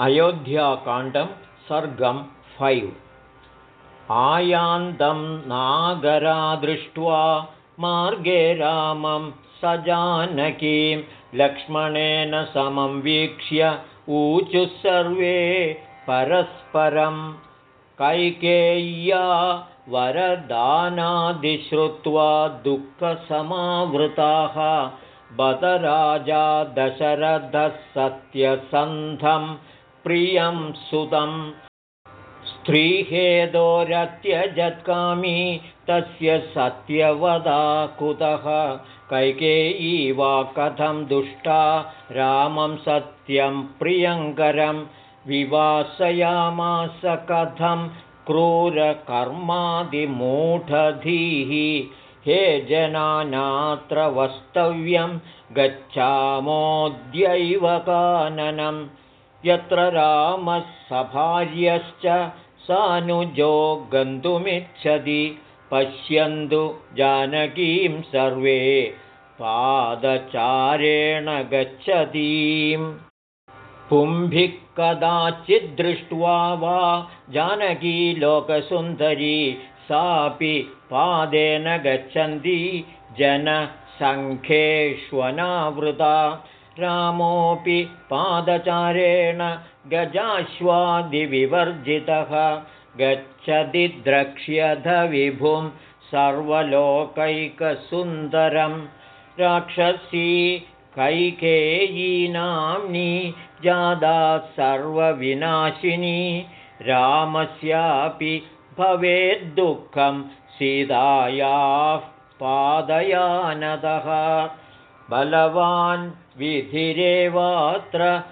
अयोध्याकाण्डं सर्गं five. आयान्तं नागरा दृष्ट्वा मार्गे रामं स जानकीं लक्ष्मणेन समं वीक्ष्य ऊचुः सर्वे परस्परं कैकेय्या वरदानादिश्रुत्वा दुःखसमावृताः। बदराजा दशरथः सत्यसन्धं प्रियं सुतं स्त्रीहेदोरत्यजत्कामी तस्य सत्यवदा कुतः? कैकेयी वा कथं दुष्टा? रामं सत्यं प्रियङ्करं। विवासयामास कथं? क्रूरकर्मादिमूढधीः। हे जनानात्र वस्तव्यं गच्छामोऽद्यैव काननं यत्र रामः सभार्यश्च सानुजो गन्तुमिच्छति पश्यन्तु जानकीं सर्वे पादचारेण गच्छतीम्। पुंभिः कदाचिद्दृष्ट्वा वा जानकी लोकसुन्दरी सापि पादेन गच्छन्ती जनसङ्ख्येष्वनावृता रामोऽपि पादचारेण गजाश्वादिविवर्जितः। गच्छति द्रक्ष्यधविभुं सर्वलोकैकसुन्दरं। राक्षसी कैकेयीनाम्नी जादा सर्वविनाशिनी। रामस्यापि भवेद्दुःखं सीतायाः पादयानदः बलवान् विधिरेवात्र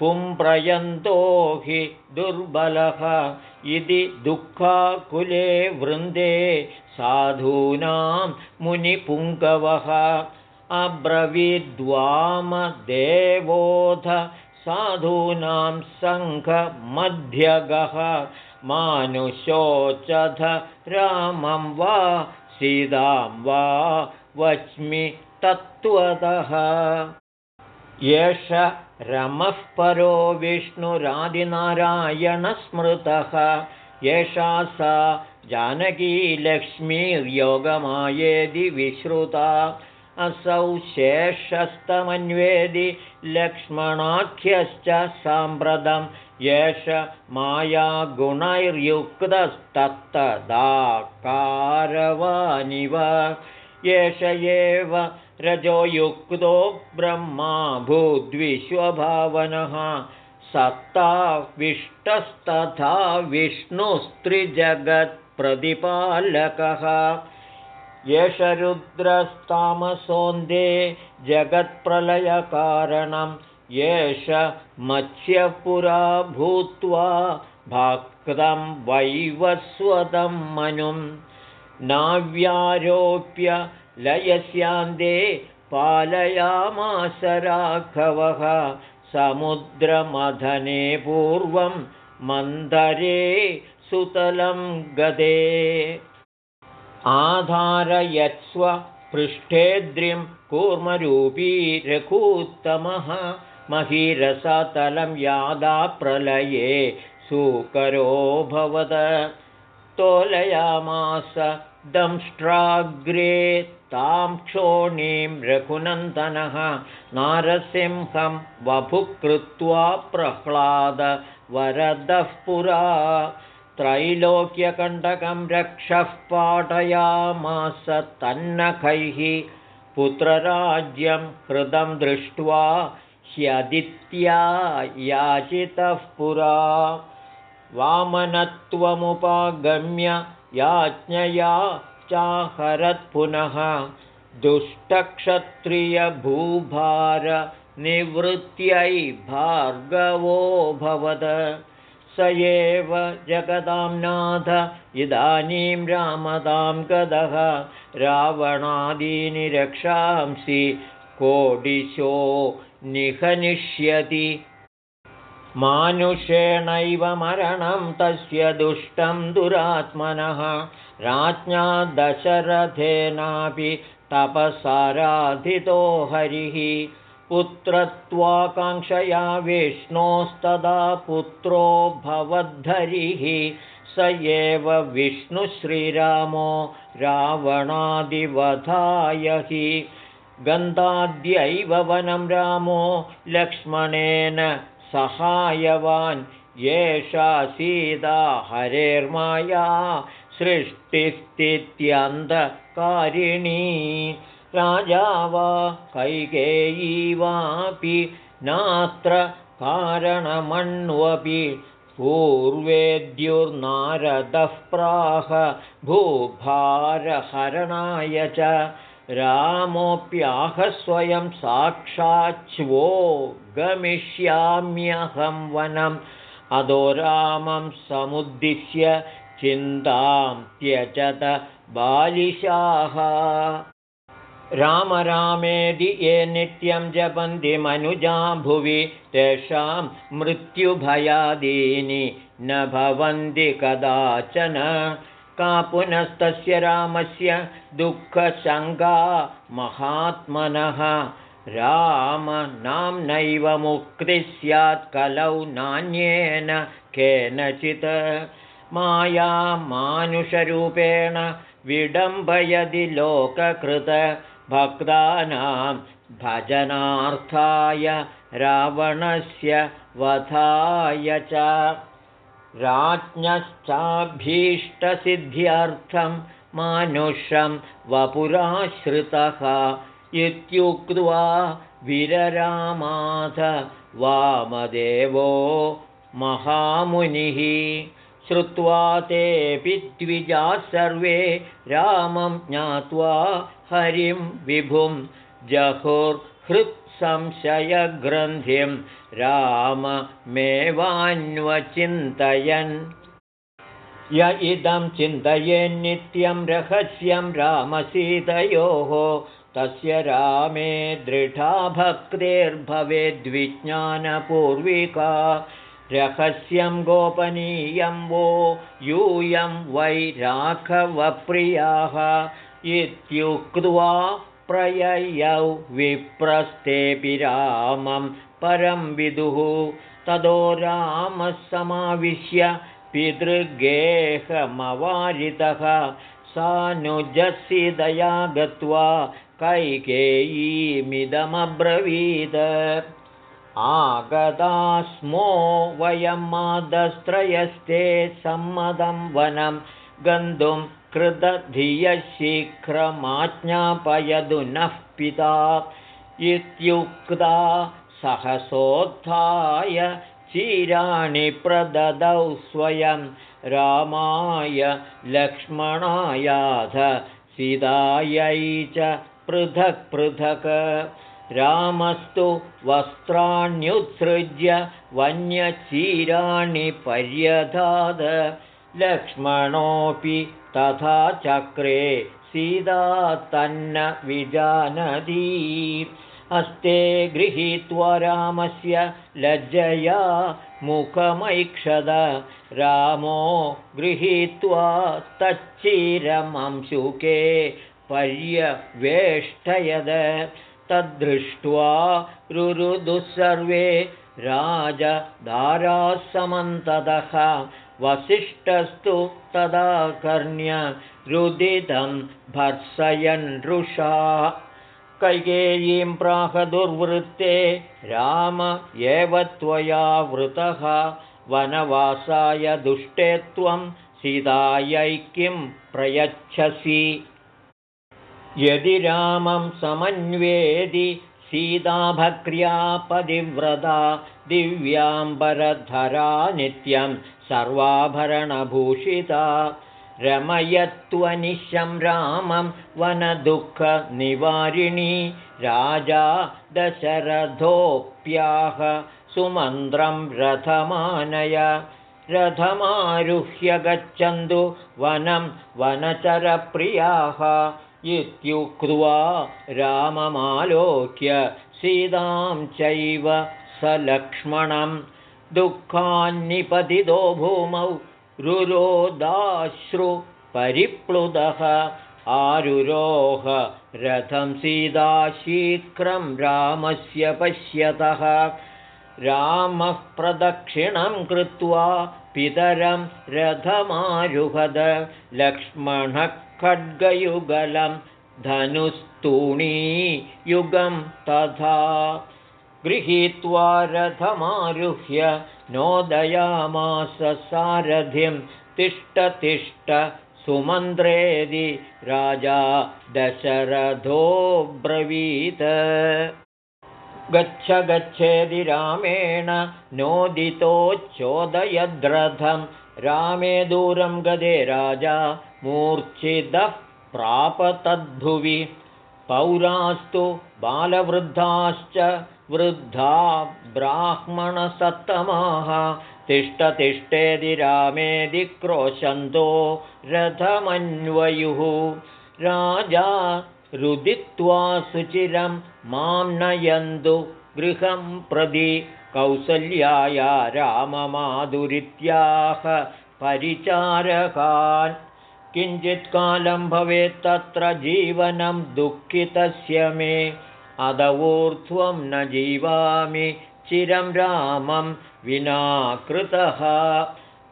पुंप्रयन्तो हि दुर्बलः। इति दुःखाकुले वृन्दे साधूनां मुनिपुङ्गवः। अब्रवीद्वामदेवोऽध साधूनां सङ्घमध्यगः। मानुषोचध रामं वा सीतां वा वच्मि तत्त्वतः एष रमः परो विष्णुरादिनारायणस्मृतः एषा सा जानकीलक्ष्मीर्योगमायेदि विश्रुता। असौ शेषस्तमन्वेदि लक्ष्मणाख्यश्च साम्प्रतं। एष मायागुणैर्युक्तस्तत्तदाकारवानिव। एष एव रजोयुक्तो ब्रह्मा भूद्विश्वभावनः सत्ताविष्टस्तथा विष्णुस्त्रिजगत्प्रतिपालकः। एष रुद्रस्तामसोन्दे जगत्प्रलयकारणं। एष मत्स्यपुरा भूत्वा भक्तं वैवस्वतं मनुं नाव्यारोप्य लयस्यान्दे पालयामास राघवः समुद्रमथने पूर्वं मन्दरे सुतलं गदे। आधारयत्स्व पृष्ठेद्रिं कूर्मरूपी रघूत्तमः महीरसतलं यादा प्रलये सुकरोऽभवद तोलयामास दंष्ट्राग्रे तां क्षोणीं रघुनन्दनः नारसिंहं वभुः कृत्वा प्रह्लादवरदः पुरा त्रैलोक्यकण्टकं रक्षः पाठयामास तन्नखैः पुत्रराज्यं हृदं दृष्ट्वा ह्यदित्या याचितः पुरा वामनत्वमुपागम्य याज्ञया चाहरत्पुनः दुष्टक्षत्रियभूभारनिवृत्त्यै भार्गवोऽभवद स एव जगदां नाथ इदानीं रामदां गदः। रावणादीनि रक्षांसि कोडिशो निहनिष्यति मानुषेणैव मरणं तस्य दुष्टं दुरात्मनः। राज्ञा दशरथेनापि तपसाराधितो हरिः। पुत्रत्वाकाङ्क्षया विष्णोस्तदा पुत्रो भवद्धरिः। स एव विष्णुश्रीरामो रावणादिवधाय हि। गन्धाद्यैव वनं रामो लक्ष्मणेन सहायवान् येषा सीता हरेर्माया सृष्टिस्थित्यन्धकारिणी। राजा वा कैकेयी वापि नात्र कारणमण्वपि पूर्वेद्युर्नारदः प्राह भूभारहरणाय च रामोऽप्याह स्वयं साक्षाच्छ्वो गमिष्याम्यहं वनम्। अधो रामं समुद्दिश्य चिन्तां त्यजत बालिशाः। राम रामेदि ये नित्यं जपन्ति मनुजा भुवि तेषां मृत्युभयादीनि न भवन्ति कदाचन। का पुनस्तस्य रामस्य दुःखशङ्का महात्मनः राम नाम्नैव मुक्तिः स्यात् कलौ नान्येन केनचित्। माया मानुषरूपेण विडम्बयदि लोककृत भक्तानां भजनार्थाय रावणस्य वधाय च। राज्ञश्चाभीष्टसिद्ध्यर्थं मानुषं वपुराश्रितः इत्युक्त्वा विररामाथ वामदेवो महामुनिः श्रुत्वा तेऽपि द्विजाः सर्वे रामं ज्ञात्वा हरिं विभुं जहुर्हृत्संशयग्रन्थिं राममेवान्वचिन्तयन्। य इदं चिन्तयेन्नित्यं रहस्यं रामसीतयोः तस्य रामे दृढा भक्तिर्भवेद्विज्ञानपूर्विका। रहस्यं गोपनीयं वो यूयं वै राघवप्रियाः। इत्युक्त्वा प्रययौ विप्रस्तेऽपि रामं परं विदुः। ततो रामः समाविश्य पितृगेहमवारितः। सानुजसीदया गत्वा कैकेयीमिदमब्रवीद। आगता स्मो वयं मादस्त्रयस्ते सम्मदं वनं गन्तुं कृतधियशीघ्रमाज्ञापयदु नः पिता। इत्युक्ता सहसोत्थाय चिराणि प्रददौ स्वयं रामाय लक्ष्मणायाध सीतायै च पृथक् पृथक्। रामस्तु वस्त्राण्युत्सृज्य वन्यचीराणि पर्यधाद। लक्ष्मणोऽपि तथा चक्रे सीता तन्न विजानदी। हस्ते गृहीत्वा रामस्य लज्जया मुखमैक्षद। रामो गृहीत्वा तच्चिरमंशुके पर्यवेष्टयद। तद्दृष्ट्वा रुरुदुः सर्वे राजदारासमन्ततः। वसिष्ठस्तु तदा कर्ण्य रुदितं भर्सयन् रुषा कैकेयीं प्राहदुर्वृत्ते राम एव त्वया वृतः। वनवासाय दुष्टे त्वं सीतायै किं प्रयच्छसि यदि रामं समन्वेदि सीताभक्र्या पदिव्रता दिव्याम्बरधरा नित्यं सर्वाभरणभूषिता रमयत्वनिशं रामं वनदुःखनिवारिणी राजा दशरथोऽप्याह सुमन्त्रं रथमानय रथमारुह्य गच्छन्तु वनं वनचरप्रियाः इत्युक्त्वा राममालोक्य सीतां चैव स लक्ष्मणं दुःखान्निपतितो भूमौ रुरोदाश्रु परिप्लुदः आरुरोह रथं सीता शीघ्रं रामस्य पश्यतः रामः प्रदक्षिणं कृत्वा पितरं रथमारुहद लक्ष्मणः खड्गयुगलं धनुस्तूणीयुगं तथा गृहीत्वा रथमारुह्य नोदयामास सारथिं तिष्ठतिष्ठ सुमन्त्रेदि राजा दशरथोऽब्रवीत् गच्छ गच्छेदि रामेण नोदितोच्चोदयद्रथं रामे दूरं गदे राजा मूर्च्छिदः प्राप तद्भुवि पौरास्तु बालवृद्धाश्च वृद्धा ब्राह्मणसत्तमाः। तिष्ठतिष्ठेदि रामेदि क्रोशन्तो रथमन्वयुः। राजा रुदित्वा सुचिरं मां नयन्तु गृहं प्रदि कौसल्याया राममाधुरित्याह परिचारकान्। किञ्चित्कालं भवेत् तत्र जीवनं दुःखितस्य मे। अदवोर्ध्वं न जीवामि चिरं रामं विना कृतः।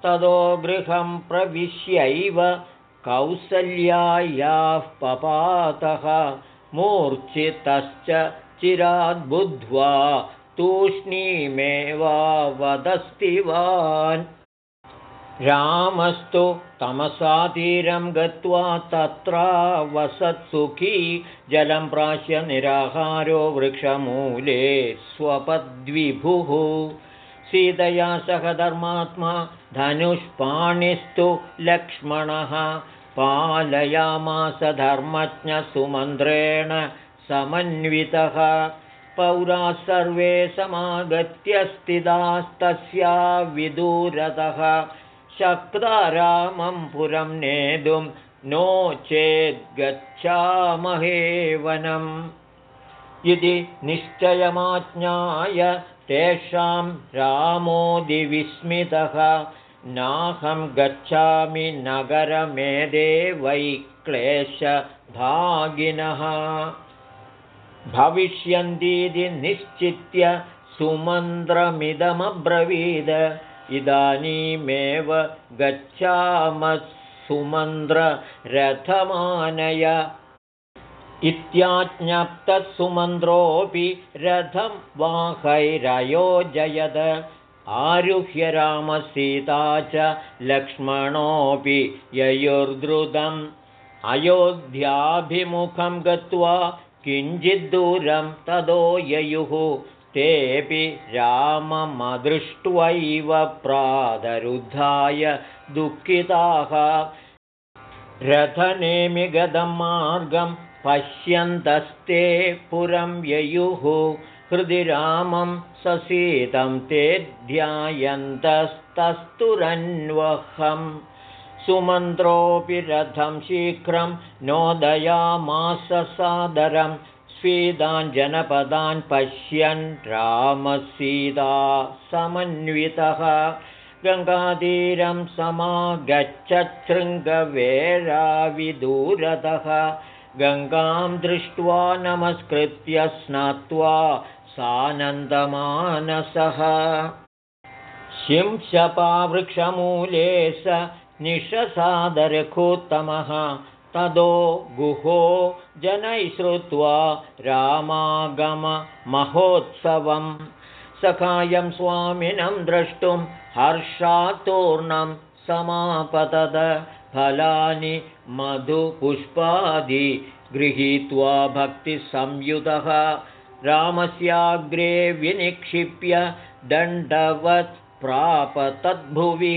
ततो गृहं प्रविश्यैव कौसल्यायाः पपातः। मूर्च्छितश्च चिराद्बुद्ध्वा तूष्णीमेवावदस्तिवान् रामस्तु तमसातीरं गत्वा तत्रा वसत्सुखी जलं प्राश्य निराहारो वृक्षमूले स्वपद्विभुः। सीतया सह धर्मात्मा धनुष्पाणिस्तु लक्ष्मणः। पालयामास धर्मज्ञसुमन्त्रेण समन्वितः पौराः सर्वे समागत्य स्थितास्तस्या विदूरतः। शक्ता रामं पुरं नेतुं नो चेद्गच्छामहे वनम् इति निश्चयमाज्ञाय तेषां रामोदिविस्मितः नाहं गच्छामि नगरमेदे वै क्लेशभागिनः भविष्यन्तीति निश्चित्य सुमन्त्रमिदमब्रवीद। इदानीमेव गच्छामः सुमन्त्ररथमानय इत्याज्ञप्तः रथं वाहैरयोजयद। आरुह्य रामसीता च लक्ष्मणोऽपि ययुर्द्रुतम्। अयोध्याभिमुखं गत्वा किञ्चिद्दूरं ततो ययुः तेऽपि राममदृष्ट्वैव प्रादरुद्धाय दुःखिताः। रथनेमिगतं मार्गं पश्यन्तस्ते पुरं ययुः हृदि रामं ससीतं ते ध्यायन्तस्तस्तुरन्वहम् सुमन्त्रोऽपि रथं शीघ्रं नोदयामास सादरं। स्वीदान् पश्यन् रामसीता समन्वितः। गङ्गातीरं समागच्छृङ्गवेराविदूरतः गङ्गां दृष्ट्वा नमस्कृत्य स्नात्वा सानन्दमानसः। शिंशपावृक्षमूले स निशसादरखोत्तमः। तदो गुहो जनैः श्रुत्वा रामागममहोत्सवं सखायं स्वामिनं द्रष्टुं हर्षातोर्णं समापतद फलानि मधुपुष्पादि गृहीत्वा भक्तिसंयुतः रामस्याग्रे विनिक्षिप्य दण्डवत् प्राप तद्भुवि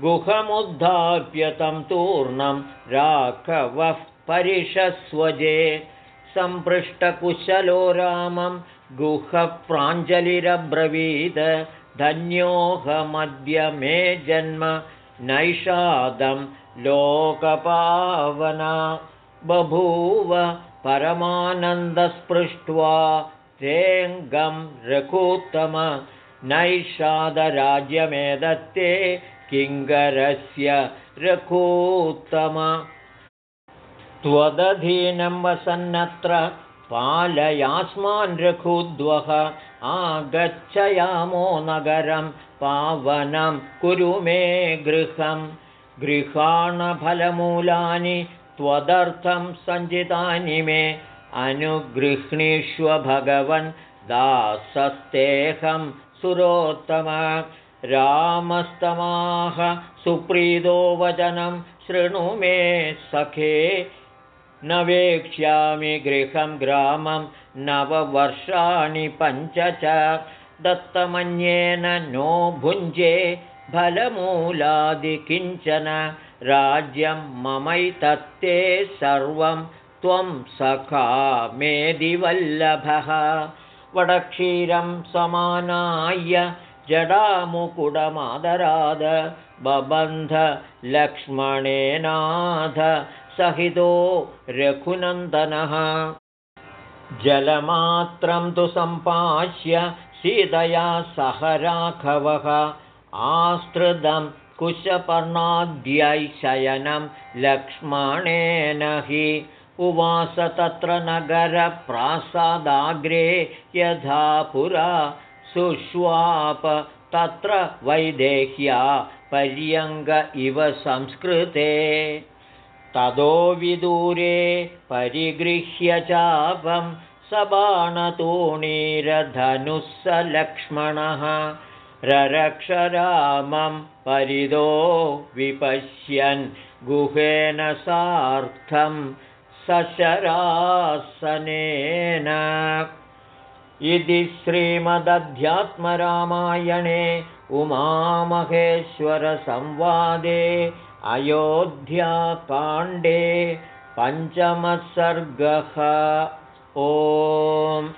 गुहमुद्धाप्य तं तूर्णं राघवः परिषस्वजे। सम्पृष्टकुशलो रामं गुहप्राञ्जलिरब्रवीद। धन्योऽहमद्य मे जन्म नैषादं लोकपावना। बभूव परमानन्दस्पृष्ट्वा तेऽङ्गं रघुत्तम किङ्गरस्य रघूत्तम। त्वदधीनं वसन्नत्र पालयास्मान् रघुद्वः आगच्छयामो नगरं पावनं कुरु मे गृहं। गृहाणफलमूलानि त्वदर्थं सञ्चितानि मे। अनुगृह्णीष्व भगवन् दासस्तेऽहं सुरोत्तम रामस्तमाः सुप्रीतो वचनं शृणु मे सखे न वेक्ष्यामि गृहं ग्रामं नववर्षाणि पञ्च च दत्तमन्येन नो भुञ्जे फलमूलादिकिञ्चन राज्यं ममैतत्ते सर्वं त्वं सखा मेदिवल्लभः वडक्षीरं समानाय जडामुकुडमादराद बबन्धलक्ष्मणेनाथ सहितो रघुनन्दनः। जलमात्रं तु सम्पाश्य सीतया सह राघवः। आस्तृतं कुशपर्णाद्यै शयनं लक्ष्मणेन हि। उवास तत्र नगरप्रासादाग्रे यथा पुरा सुष्वाप तत्र वैदेह्या पर्यङ्ग इव संस्कृते। ततो विदूरे परिगृह्य चापं स बाणतोणीरधनुः स लक्ष्मणः ररक्षरामं परिदो विपश्यन् गुहेन सार्थं सशरासनेन इति श्रीमदध्यात्मरामायणे उमामहेश्वरसंवादे अयोध्याकाण्डे पञ्चमः सर्गः। ओम्